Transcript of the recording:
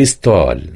بستول